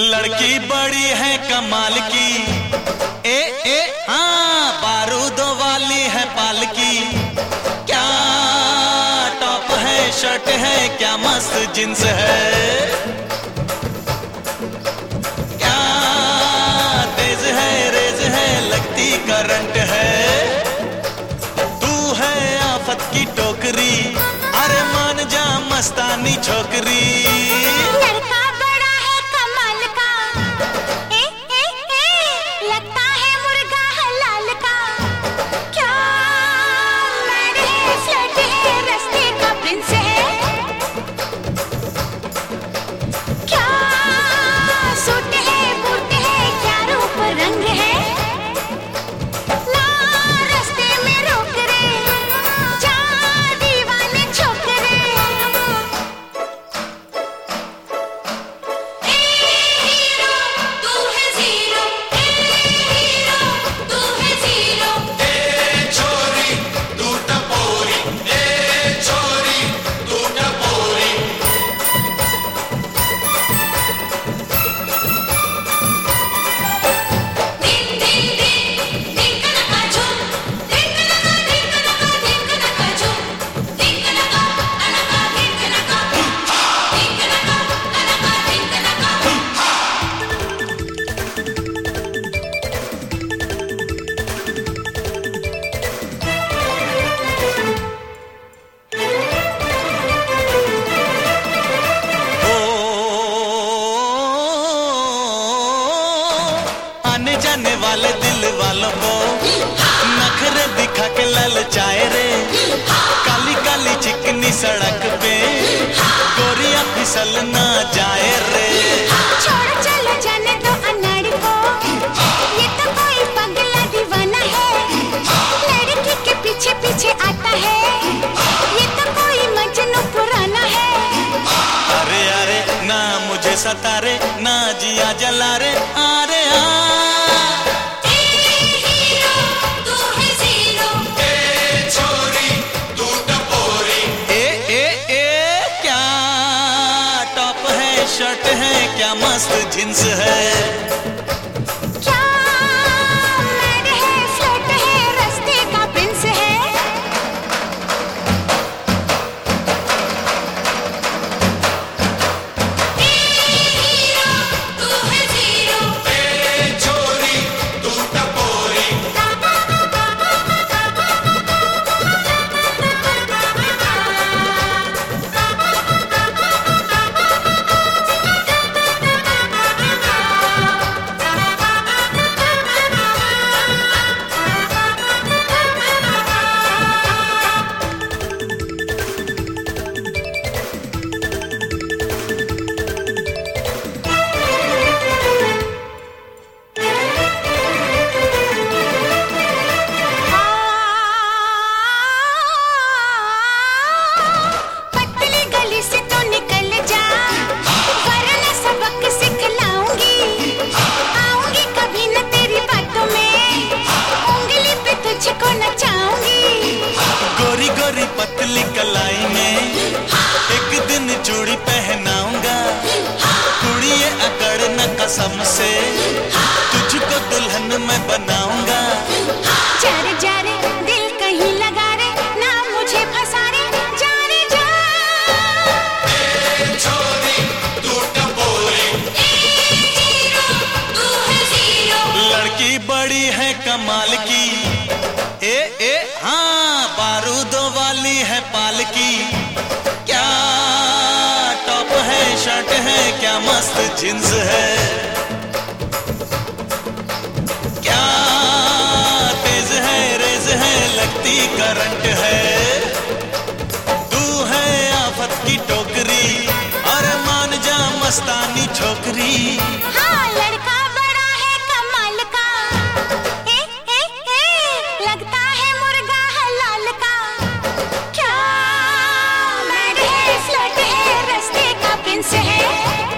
लड़की बड़ी है कमाल की। ए ए हाँ बारूदों वाली है पालकी क्या टॉप है, शर्ट है, क्या मस्त जींस है। क्या तेज है, रेज है, लगती करंट है। तू है आफत की टोकरी अरे मान जा मस्तानी छोकरी। फिसल ना जाए रे। छोड़ चलो जाने दो अनाड़ी को। ये तो कोई पगला दीवाना है। लड़की के पीछे पीछे आता है। ये तो कोई मजनू पुराना है। अरे अरे ना मुझे सतारे ना मस्त जींस है। में एक दिन चूड़ी पहनाऊँगा। कुड़िए अकड़ न कसम से तुझको दुल्हन मैं बनाऊँगा। मस्त जींस है। क्या तेज है, रेज है, लगती करंट है। तू है आफत की टोकरी और मान जा मस्तानी छोकरी। हाँ लड़का बड़ा है कमाल लगता है मुर्गा का। है।